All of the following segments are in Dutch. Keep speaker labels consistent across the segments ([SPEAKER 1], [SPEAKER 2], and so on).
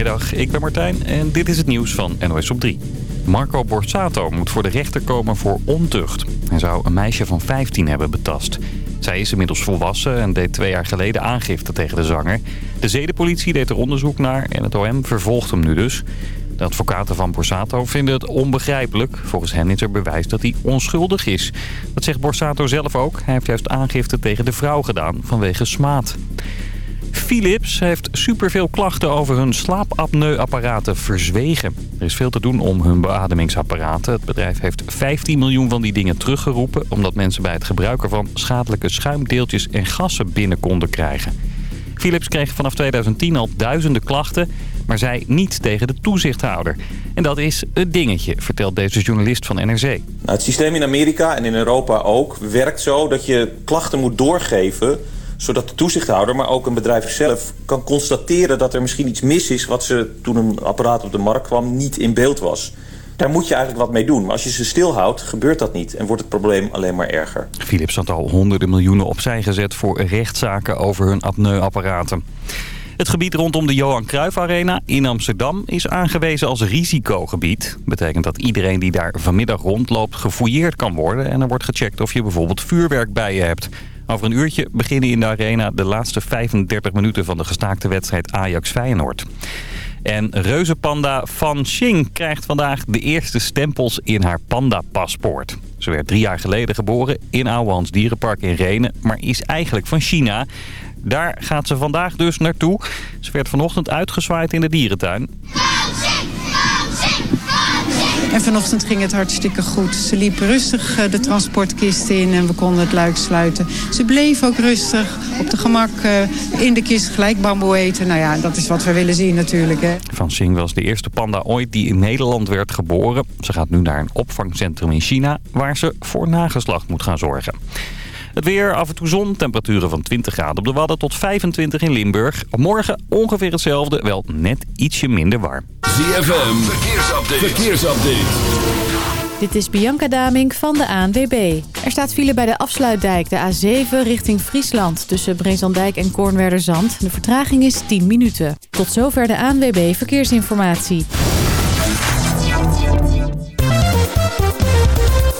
[SPEAKER 1] Goedemiddag, ik ben Martijn en dit is het nieuws van NOS op 3. Marco Borsato moet voor de rechter komen voor ontucht. Hij zou een meisje van 15 hebben betast. Zij is inmiddels volwassen en deed twee jaar geleden aangifte tegen de zanger. De zedenpolitie deed er onderzoek naar en het OM vervolgt hem nu dus. De advocaten van Borsato vinden het onbegrijpelijk. Volgens hen is er bewijs dat hij onschuldig is. Dat zegt Borsato zelf ook. Hij heeft juist aangifte tegen de vrouw gedaan vanwege smaad. Philips heeft superveel klachten over hun slaapapneuapparaten verzwegen. Er is veel te doen om hun beademingsapparaten. Het bedrijf heeft 15 miljoen van die dingen teruggeroepen... omdat mensen bij het gebruiken van schadelijke schuimdeeltjes en gassen binnen konden krijgen. Philips kreeg vanaf 2010 al duizenden klachten, maar zei niet tegen de toezichthouder. En dat is het dingetje, vertelt deze journalist van NRC. Nou,
[SPEAKER 2] het systeem in Amerika en in Europa ook werkt zo dat je klachten moet doorgeven zodat de toezichthouder, maar ook een bedrijf zelf... kan constateren dat er misschien iets mis is... wat ze toen een apparaat op de markt kwam niet in beeld was. Daar moet je eigenlijk wat mee doen. Maar als je ze stilhoudt, gebeurt dat niet. En wordt het probleem alleen maar erger.
[SPEAKER 1] Philips had al honderden miljoenen opzij gezet... voor rechtszaken over hun apneuapparaten. Het gebied rondom de Johan Cruijff Arena in Amsterdam is aangewezen als risicogebied. Betekent dat iedereen die daar vanmiddag rondloopt gefouilleerd kan worden... en er wordt gecheckt of je bijvoorbeeld vuurwerk bij je hebt. Over een uurtje beginnen in de arena de laatste 35 minuten van de gestaakte wedstrijd Ajax-Feyenoord. En reuzenpanda Fan Xing krijgt vandaag de eerste stempels in haar pandapaspoort. Ze werd drie jaar geleden geboren in Ouwehans Dierenpark in Renen, maar is eigenlijk van China. Daar gaat ze vandaag dus naartoe. Ze werd vanochtend uitgezwaaid in de dierentuin.
[SPEAKER 3] En vanochtend ging het hartstikke goed. Ze liep rustig eh, de transportkist in en we konden het luik sluiten. Ze bleef ook rustig op de gemak eh, in de kist gelijk bamboe eten. Nou ja, dat is wat we willen zien natuurlijk. Hè.
[SPEAKER 1] Van Xing was de eerste panda ooit die in Nederland werd geboren. Ze gaat nu naar een opvangcentrum in China waar ze voor nageslacht moet gaan zorgen. Het weer, af en toe zon, temperaturen van 20 graden op de Wadden tot 25 in Limburg. Morgen ongeveer hetzelfde, wel net ietsje minder warm.
[SPEAKER 4] ZFM, verkeersupdate. verkeersupdate.
[SPEAKER 5] Dit is Bianca Daming van de ANWB. Er staat file bij de afsluitdijk, de A7 richting Friesland... tussen Brezandijk en Kornwerderzand. De vertraging is 10 minuten. Tot zover de ANWB Verkeersinformatie.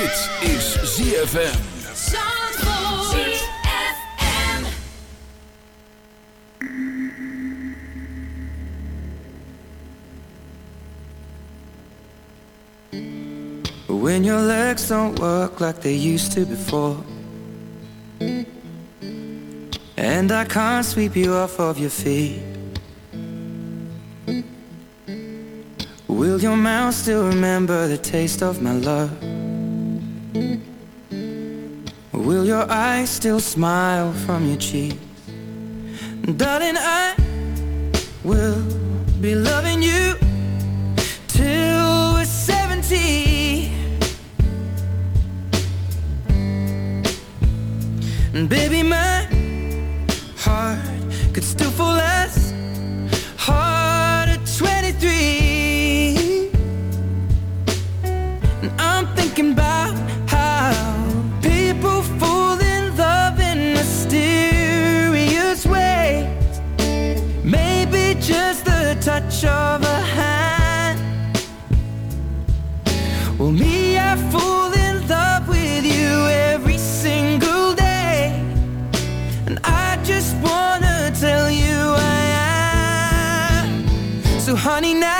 [SPEAKER 4] Dit is ZFM.
[SPEAKER 6] When your legs don't work like they used to before And I can't sweep you off of your feet Will your mouth still remember the taste of my love? Will your eyes still smile from your cheeks? Darling, I will be loving you till we're 70. And baby, my heart could still fall as touch of a hand. Well, me, I fall in love with you every single day. And I just wanna tell you I am. So, honey, now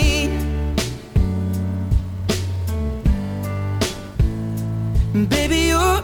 [SPEAKER 6] Baby, your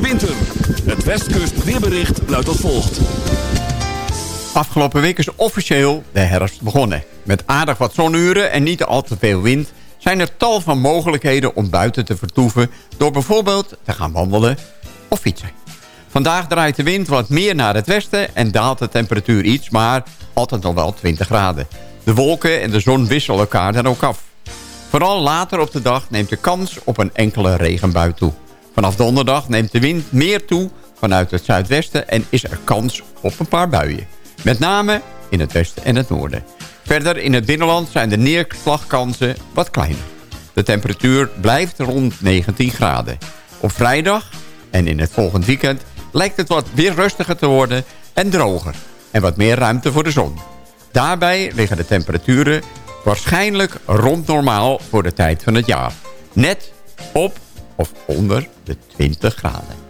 [SPEAKER 4] Winter. Het Westkust weerbericht luidt als volgt.
[SPEAKER 7] Afgelopen week is officieel de herfst begonnen. Met aardig wat zonuren en niet al te veel wind... zijn er tal van mogelijkheden om buiten te vertoeven... door bijvoorbeeld te gaan wandelen of fietsen. Vandaag draait de wind wat meer naar het westen... en daalt de temperatuur iets, maar altijd nog wel 20 graden. De wolken en de zon wisselen elkaar dan ook af. Vooral later op de dag neemt de kans op een enkele regenbui toe. Vanaf donderdag neemt de wind meer toe vanuit het zuidwesten... en is er kans op een paar buien. Met name in het westen en het noorden. Verder in het binnenland zijn de neerslagkansen wat kleiner. De temperatuur blijft rond 19 graden. Op vrijdag en in het volgend weekend lijkt het wat weer rustiger te worden en droger. En wat meer ruimte voor de zon. Daarbij liggen de temperaturen waarschijnlijk rond normaal voor de tijd van het jaar. Net op of onder de 20 graden.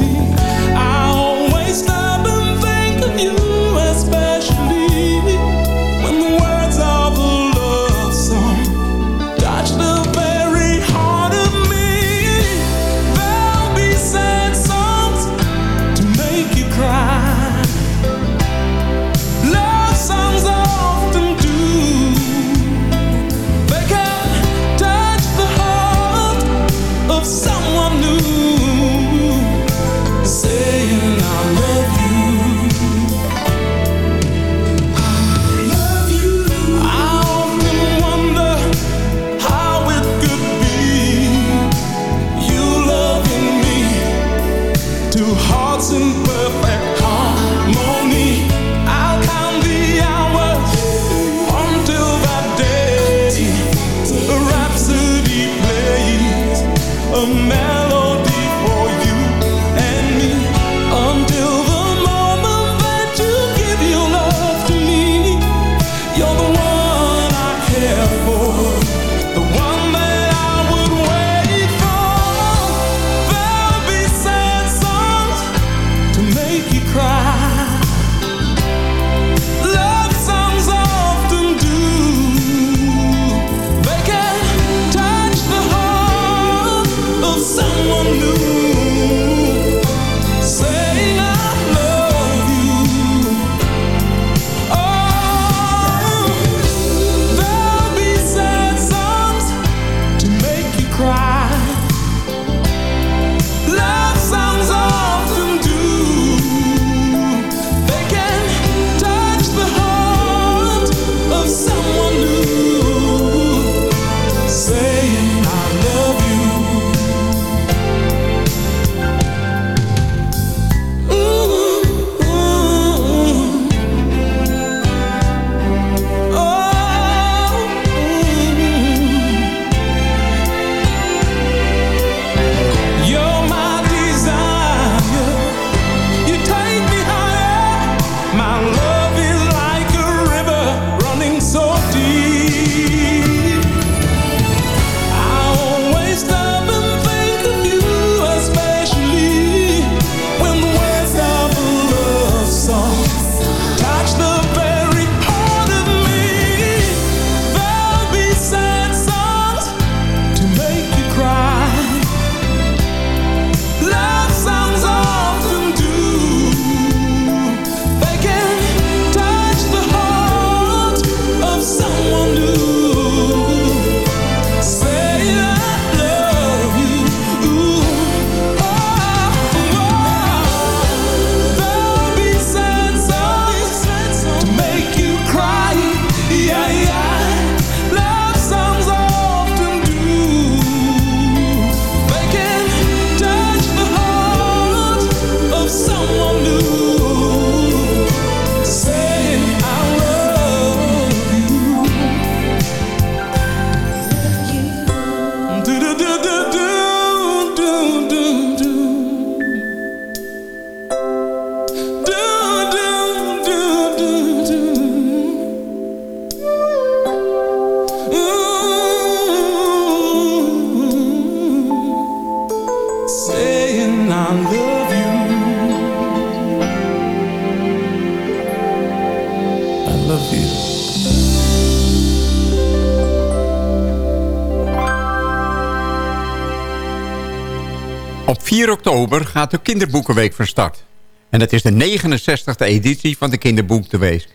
[SPEAKER 7] oktober gaat de Kinderboekenweek van start. En dat is de 69e editie van de Kinderboekenweek.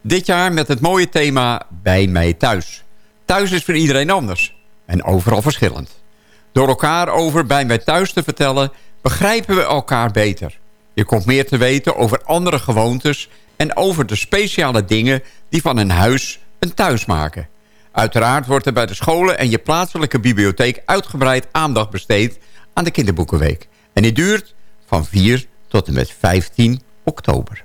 [SPEAKER 7] Dit jaar met het mooie thema Bij mij thuis. Thuis is voor iedereen anders en overal verschillend. Door elkaar over Bij mij thuis te vertellen begrijpen we elkaar beter. Je komt meer te weten over andere gewoontes en over de speciale dingen die van een huis een thuis maken. Uiteraard wordt er bij de scholen en je plaatselijke bibliotheek uitgebreid aandacht besteed aan de kinderboekenweek. En die duurt van 4 tot en met 15 oktober.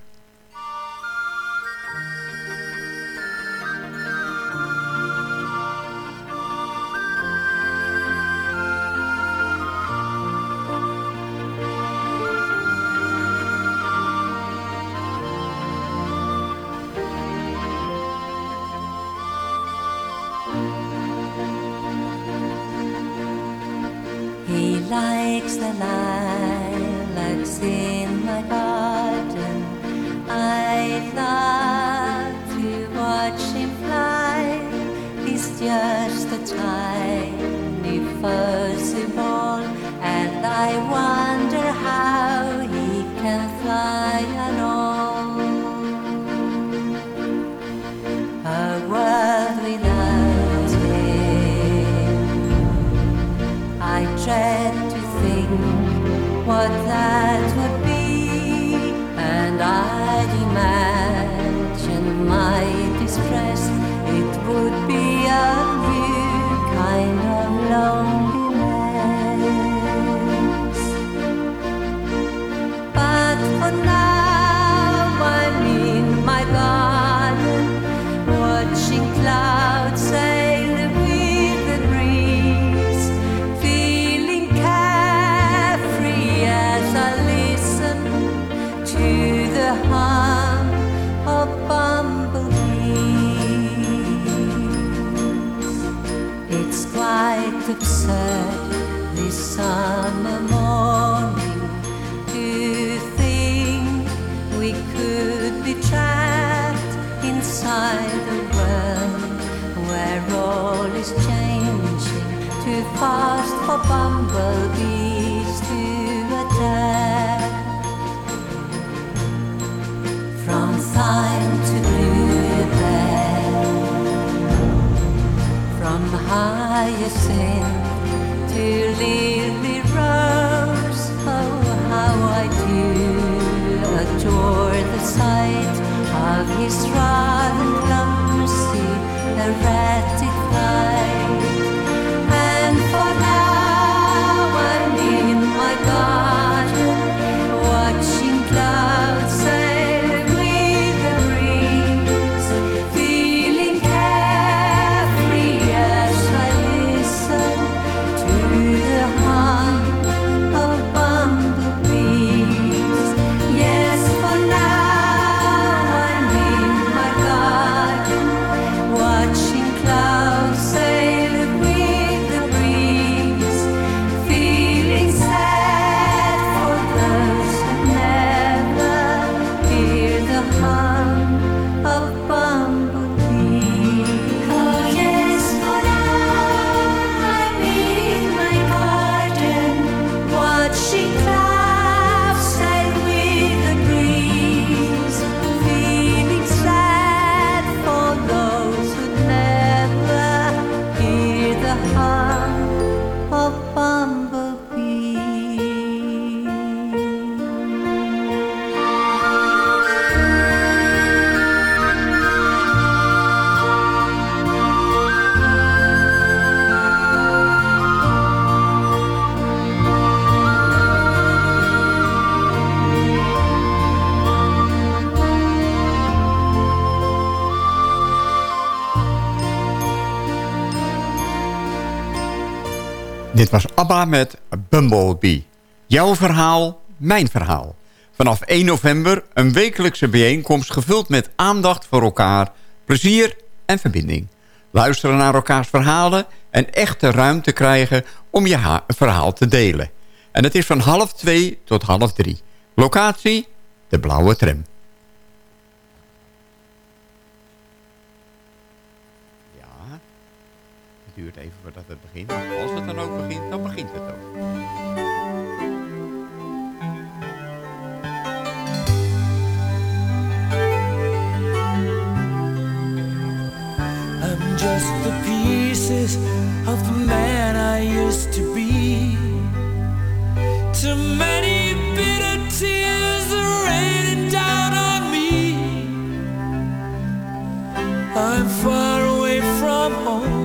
[SPEAKER 7] Dit was ABBA met Bumblebee. Jouw verhaal, mijn verhaal. Vanaf 1 november een wekelijkse bijeenkomst gevuld met aandacht voor elkaar, plezier en verbinding. Luisteren naar elkaars verhalen en echte ruimte krijgen om je ha- verhaal te delen. En het is van half twee tot half drie. Locatie, de blauwe tram. Ja, het duurt even voordat het begint. Maar als het dan ook begint, dan begint het ook.
[SPEAKER 6] I'm just the pieces of the man I used to be. Too many bitter tears are raining down on me. I'm far away from home,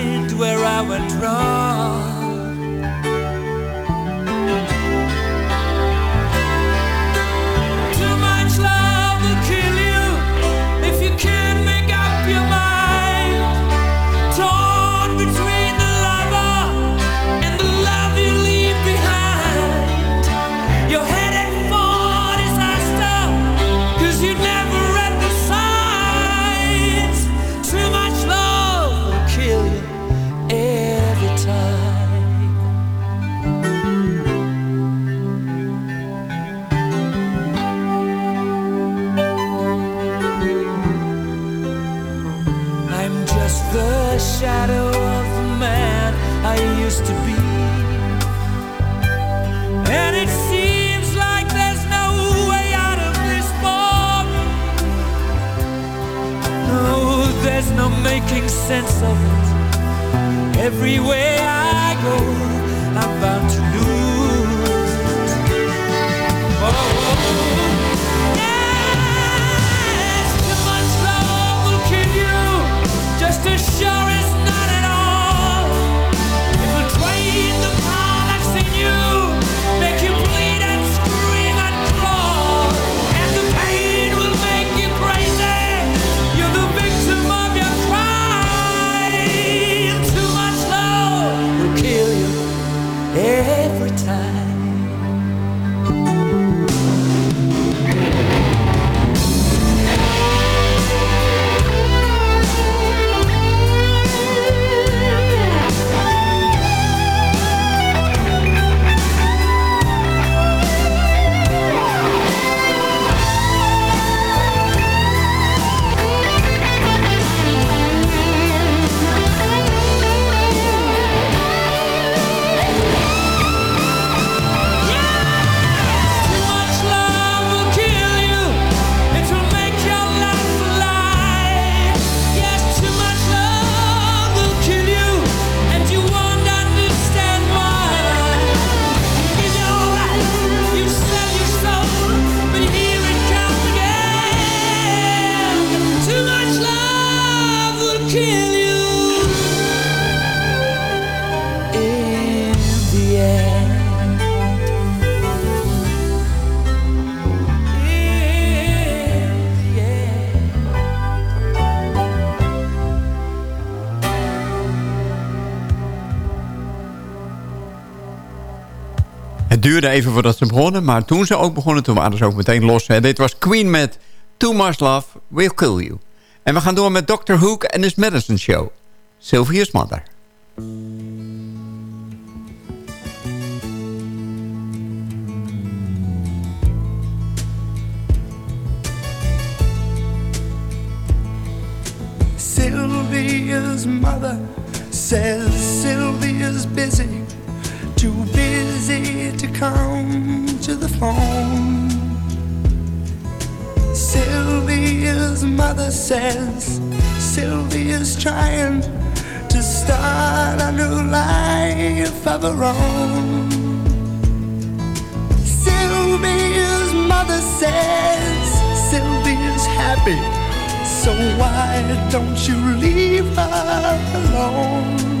[SPEAKER 6] where I went wrong.
[SPEAKER 7] Even voordat ze begonnen, maar toen ze ook begonnen, toen waren ze ook meteen los. Hè. Dit was Queen met Too Much Love Will Kill You. En we gaan door met Dr. Hook en his Medicine Show. Sylvia's Mother.
[SPEAKER 8] Sylvia's mother says Sylvia's busy, busy to come to the phone. Sylvia's mother says Sylvia's trying to start a new life of her own. Sylvia's mother says Sylvia's happy. So why don't you leave her alone?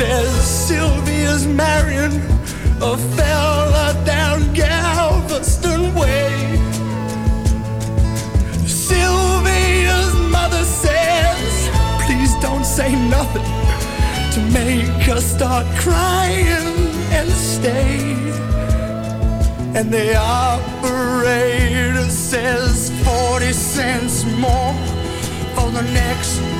[SPEAKER 8] says Sylvia's marrying a fella down Galveston Way. Sylvia's mother says, please don't say nothing to make her start crying and stay. And the operator says 40 cents more for the next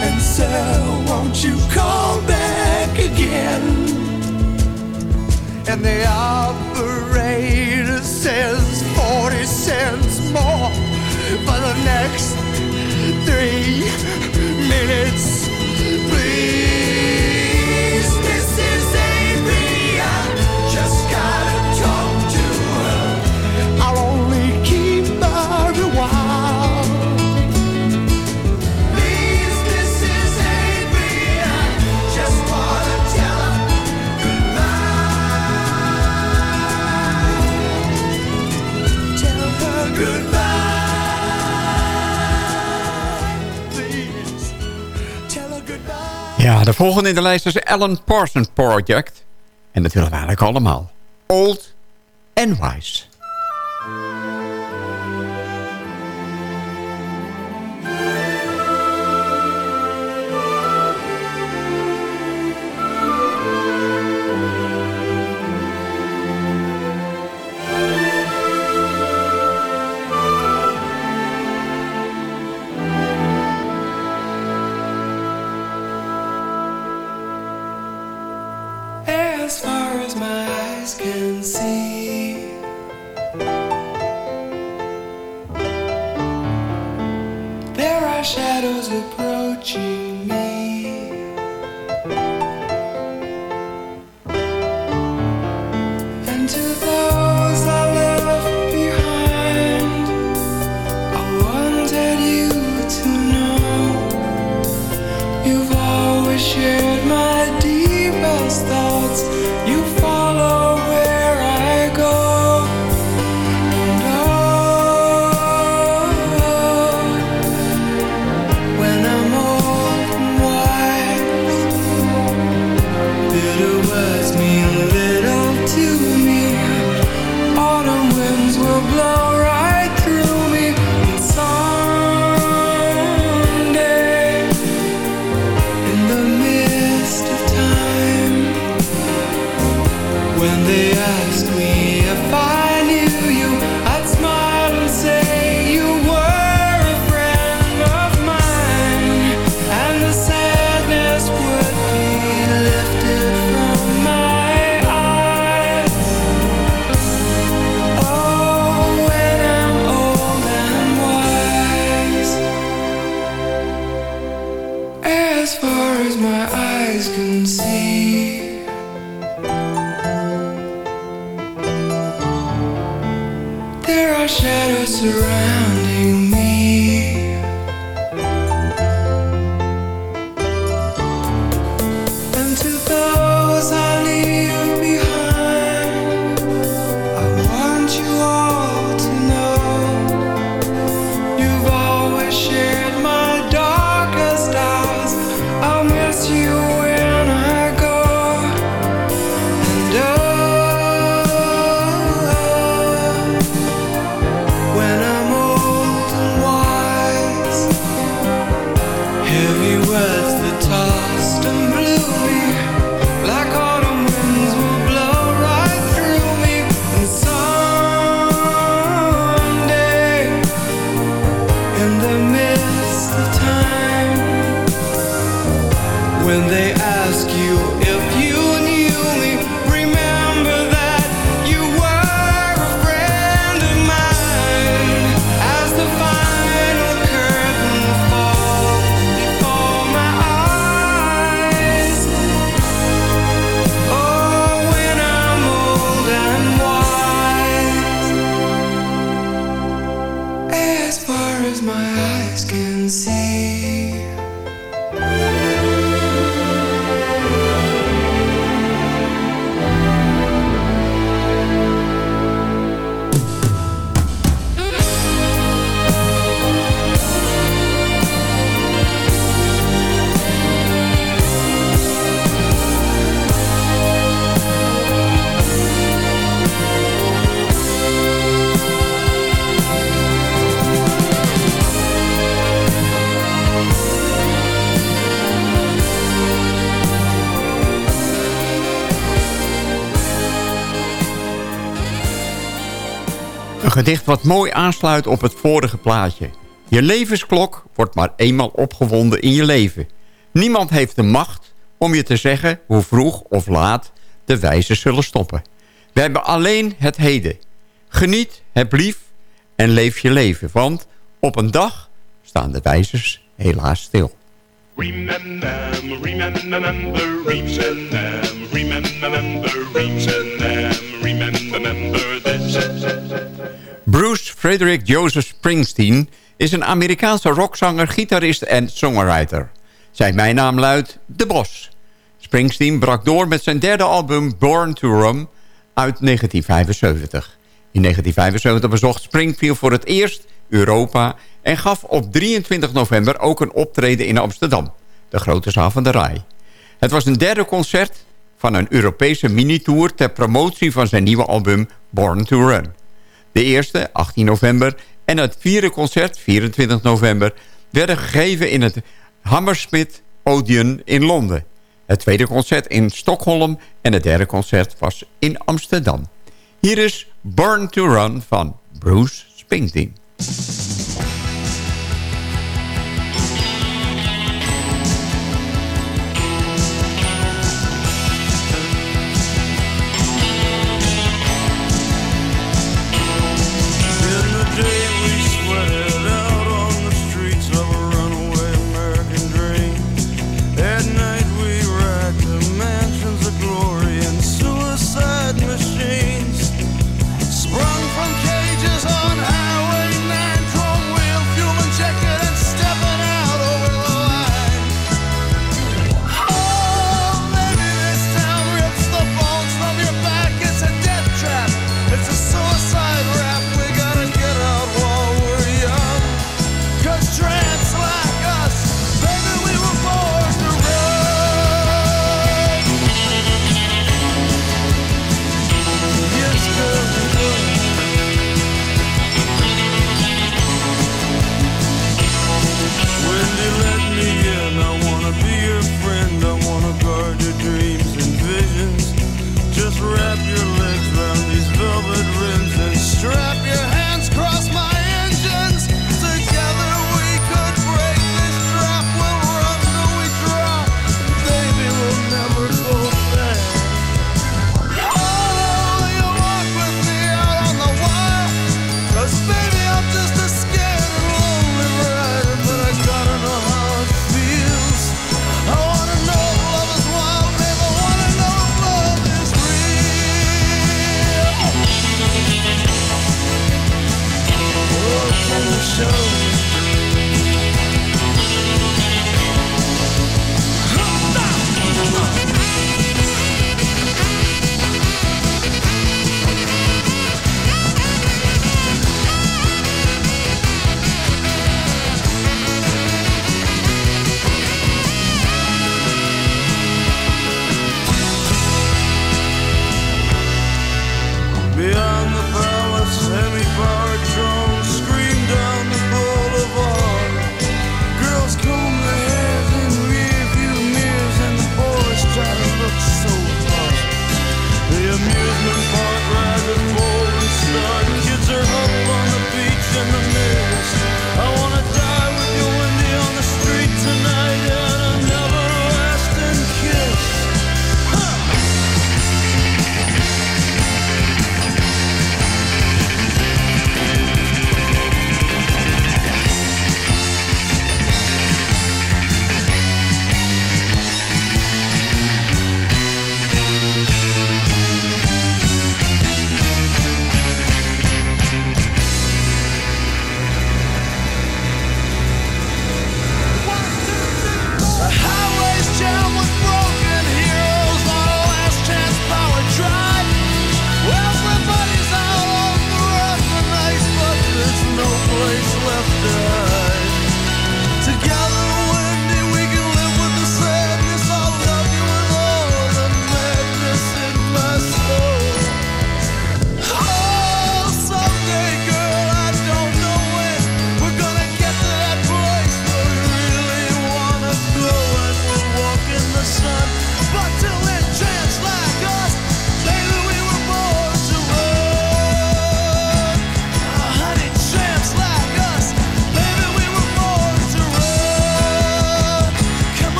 [SPEAKER 8] And so, won't you call back again? And the operator says 40 cents more for the next three minutes, please.
[SPEAKER 9] Ja, de volgende in de lijst is Alan Parsons Project. En dat willen we eigenlijk allemaal. Old and Wise.
[SPEAKER 7] Gedicht wat mooi aansluit op het vorige plaatje. Je levensklok wordt maar eenmaal opgewonden in je leven. Niemand heeft de macht om je te zeggen hoe vroeg of laat de wijzen zullen stoppen. We hebben alleen het heden. Geniet, heb lief en leef je leven. Want op een dag staan de wijzers helaas stil. Bruce Frederick Joseph Springsteen is een Amerikaanse rockzanger, gitarist en songwriter. Zijn bijnaam luidt De Bos. Springsteen brak door met zijn derde album Born to Run uit 1975. In 1975 bezocht Springfield voor het eerst Europa... en gaf op 23 november ook een optreden in Amsterdam. De grote zaal van de Rai. Het was een derde concert van een Europese minitour... ter promotie van zijn nieuwe album Born to Run. De eerste, 18 november, en het vierde concert, 24 november... werden gegeven in het Hammersmith Odeon in Londen. Het tweede concert in Stockholm en het derde concert was in Amsterdam. Hier is Born to Run van Bruce Springsteen.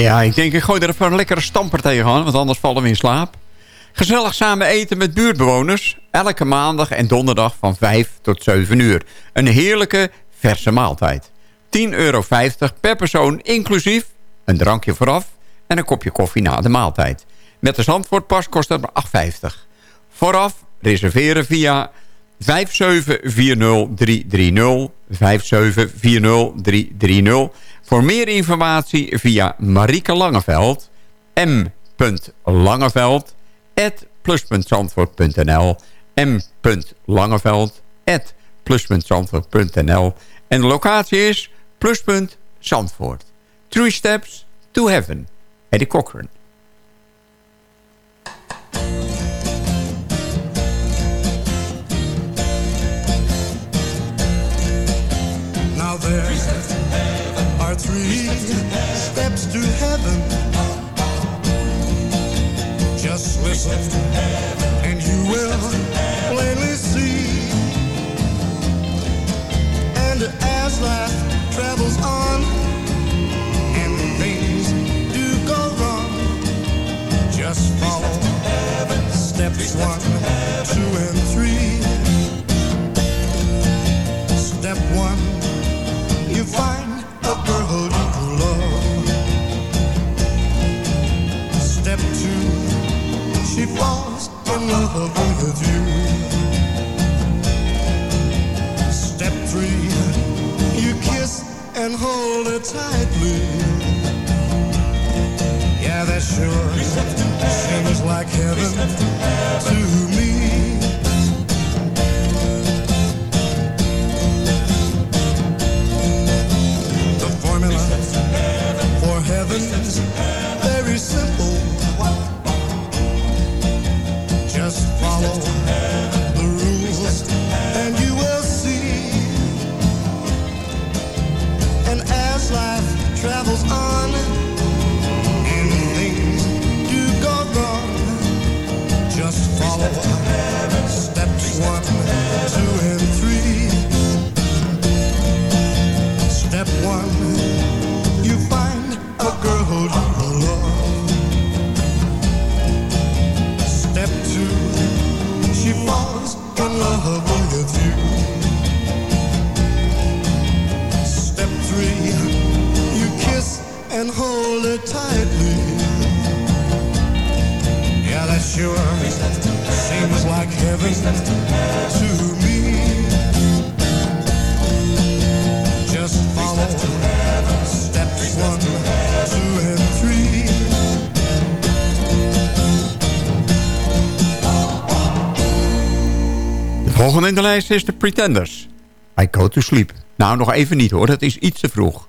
[SPEAKER 7] Ja, ik denk ik gooi er even een lekkere stamper tegenaan, want anders vallen we in slaap. Gezellig samen eten met buurtbewoners. Elke maandag en donderdag van 5 tot 7 uur. Een heerlijke verse maaltijd. 10,50 euro per persoon, inclusief een drankje vooraf... en een kopje koffie na de maaltijd. Met de Zandvoortpas kost dat maar 8,50. Vooraf reserveren via 5740330. 5740330. Voor meer informatie via Marieke Langeveld. m.langeveld. plus.zandvoort.nl m.langeveld. plus.zandvoort.nl En de locatie is pluspunt Zandvoort. Three Steps to Heaven. Eddie Cochran.
[SPEAKER 10] Now three steps to heaven. Just listen, and you will plainly see. And as life travels on, and things do go wrong, just follow steps one, two, and three. Step one you find a girl you love. Step two, she falls in love with you. Step three, you kiss and hold her tightly. Yeah, that sure seems like heaven to me. Very simple. Just follow the rules and you will see. And as life travels on and things do go wrong, just follow
[SPEAKER 7] De lijst is de Pretenders. I go to sleep. Nou, nog even niet hoor, dat is iets te vroeg.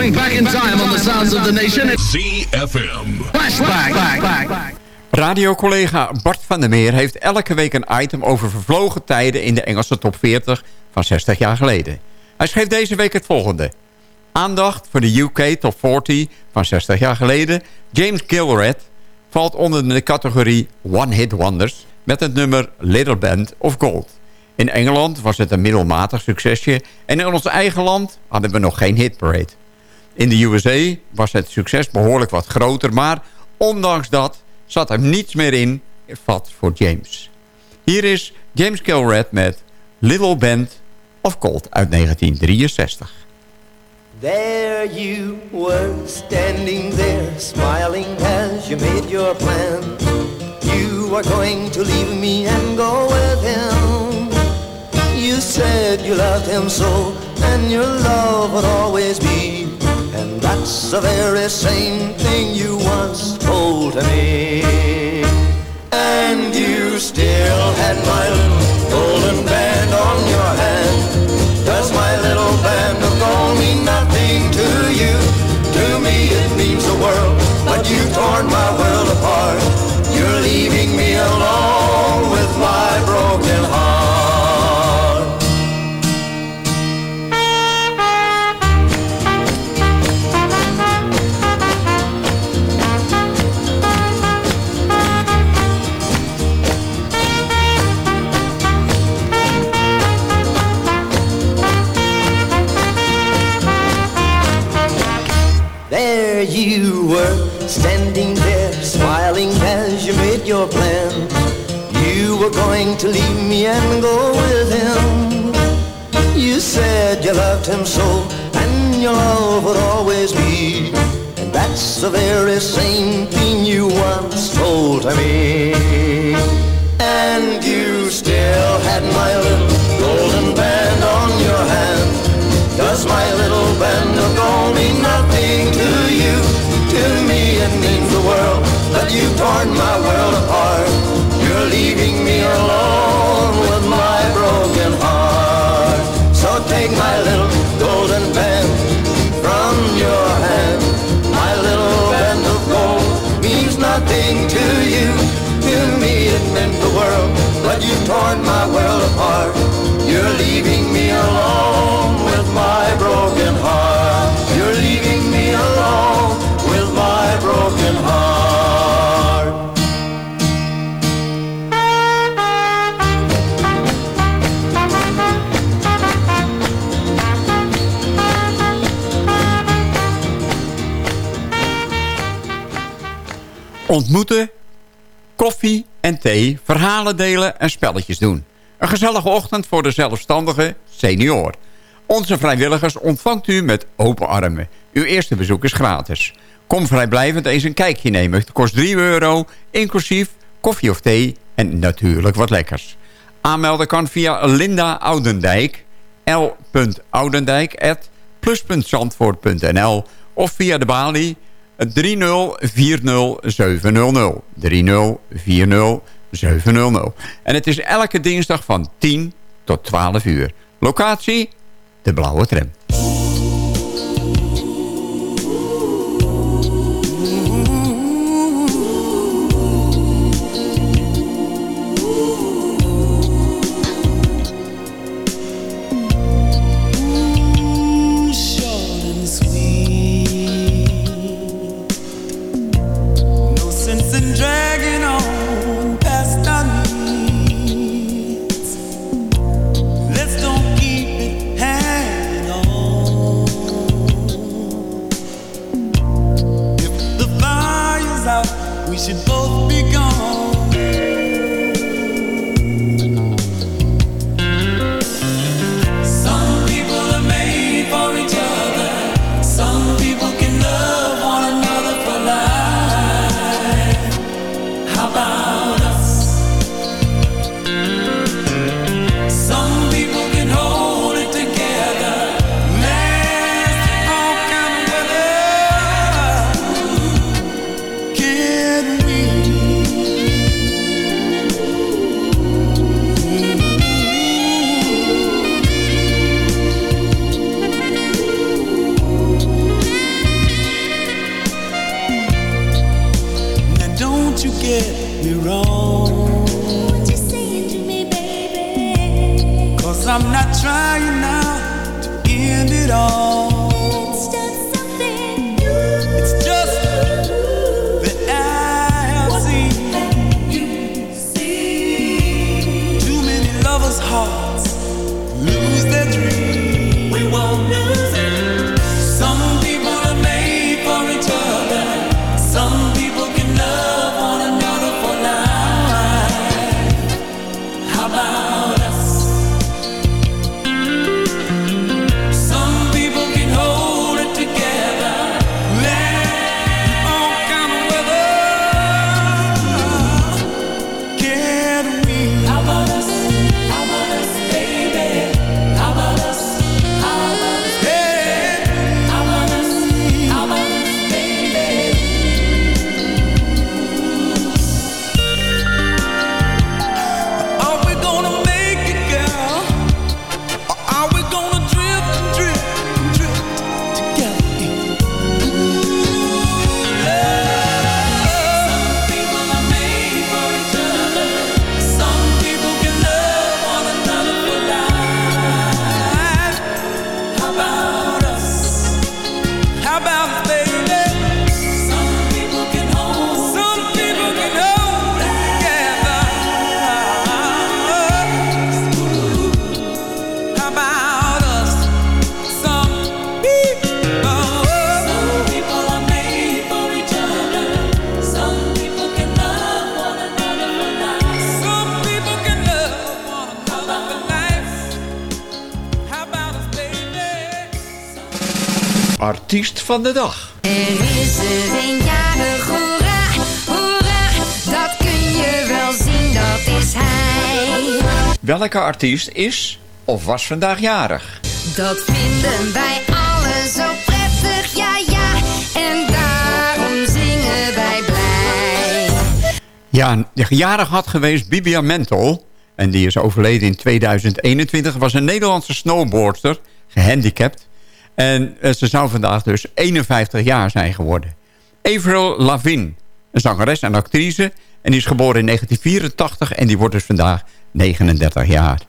[SPEAKER 11] Going back in time on the sounds of the nation.
[SPEAKER 4] ZFM.
[SPEAKER 11] Flashback.
[SPEAKER 7] Radiocollega Bart van der Meer heeft elke week een item over vervlogen tijden in de Engelse top 40 van 60 jaar geleden. Hij schreef deze week het volgende. Aandacht voor de UK top 40 van 60 jaar geleden. James Gilred valt onder de categorie One Hit Wonders met het nummer Little Band of Gold. In Engeland was het een middelmatig succesje en in ons eigen land hadden we nog geen hitparade. In de USA was het succes behoorlijk wat groter, maar ondanks dat zat er niets meer in vat voor James. Hier is James Gilred met Little Band of Gold uit 1963.
[SPEAKER 12] There you were, standing there, smiling as you made your plan. You are going to leave me and go with him. You said you loved him so, and your love would always be. And that's the very same thing you once told to me. And you still had my little golden band on your hand. Does my little band of gold mean nothing to you? To me it means the world, but you've torn my world apart. You're leaving me were going to leave me and go with him. You said you loved him so, and your love would always be. And that's the very same thing you once told to me. And you still had my little golden band on your hand. Does my little band of gold mean nothing to you? To me it means the world, but you've torn my world apart. Leaving me alone with my broken heart. So take my little golden band from your hand. My little band of gold means nothing to you. To me it meant the world, but you've torn my world apart.
[SPEAKER 7] Ontmoeten, koffie en thee, verhalen delen en spelletjes doen. Een gezellige ochtend voor de zelfstandige senior. Onze vrijwilligers ontvangt u met open armen. Uw eerste bezoek is gratis. Kom vrijblijvend eens een kijkje nemen. Het kost 3 euro, inclusief koffie of thee en natuurlijk wat lekkers. Aanmelden kan via Linda Oudendijk, l.oudendijk, of via de balie 3040700. 3040700. En het is elke dinsdag van 10 tot 12 uur. Locatie? De Blauwe Tram. mama. Van de dag.
[SPEAKER 13] Er is er een jarig, hoera, hoera, dat kun je wel zien, dat is hij.
[SPEAKER 7] Welke artiest is of was vandaag jarig?
[SPEAKER 13] Dat vinden wij allen zo prettig, ja ja, en daarom zingen wij blij.
[SPEAKER 7] Ja, de jarig had geweest Bibia Mentel. En die is overleden in 2021. Was een Nederlandse snowboardster, gehandicapt. En eh, ze zou vandaag dus 51 jaar zijn geworden. Avril Lavigne, een zangeres en actrice. En die is geboren in 1984 en die wordt dus vandaag 39 jaar.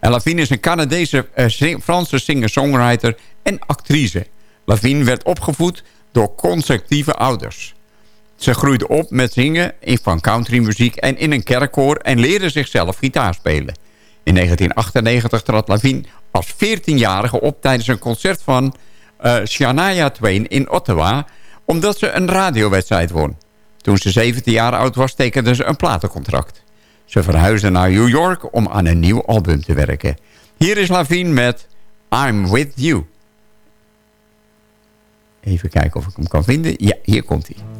[SPEAKER 7] En Lavigne is een Canadese eh, Franse singer-songwriter en actrice. Lavigne werd opgevoed door conservatieve ouders. Ze groeide op met zingen in van countrymuziek en in een kerkkoor... en leerde zichzelf gitaar spelen. In 1998 trad Lavigne als 14-jarige op tijdens een concert van eh, Shania Twain in Ottawa... omdat ze een radiowedstrijd won. Toen ze 17 jaar oud was, tekende ze een platencontract. Ze verhuisde naar New York om aan een nieuw album te werken. Hier is Lavigne met I'm With You. Even kijken of ik hem kan vinden. Ja, hier komt hij.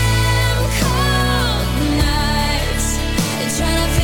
[SPEAKER 14] Trying to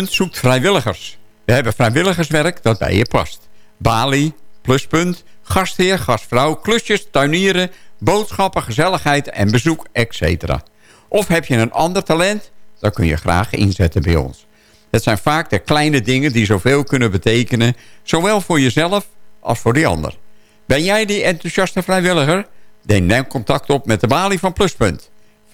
[SPEAKER 14] Zoekt vrijwilligers. We hebben vrijwilligerswerk dat bij je past. Bali, Pluspunt, gastheer, gastvrouw, klusjes, tuinieren, boodschappen, gezelligheid en bezoek, etc. Of heb je een ander talent? Dan kun je graag inzetten bij ons. Het zijn vaak de kleine dingen die zoveel kunnen betekenen... zowel voor jezelf als voor die ander. Ben jij die enthousiaste vrijwilliger? Dan neem contact op met de balie van Pluspunt. 5740330.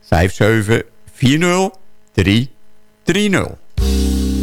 [SPEAKER 14] 5740330. 40330.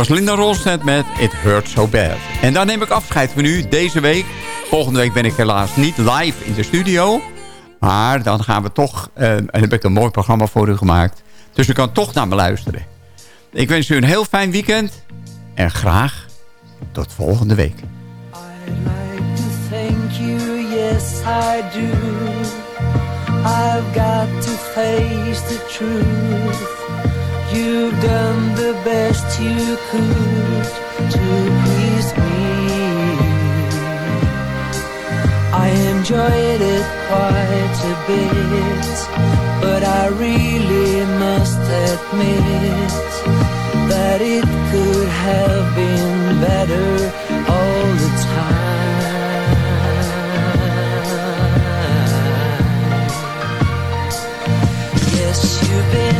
[SPEAKER 14] Was Linda Rolstedt met It Hurt So Bad. En daar neem ik afscheid van u deze week. Volgende week ben ik helaas niet live in de studio. Maar dan gaan we toch... eh, en heb ik een mooi programma voor u gemaakt. Dus u kan toch naar me luisteren. Ik wens u een heel fijn weekend. En graag tot volgende week.
[SPEAKER 6] Thank you, yes I do. I've got to face the truth. You've done the best you could to please me. I enjoyed it quite a bit, but I really must admit that it could have been better all the time. Yes, you've been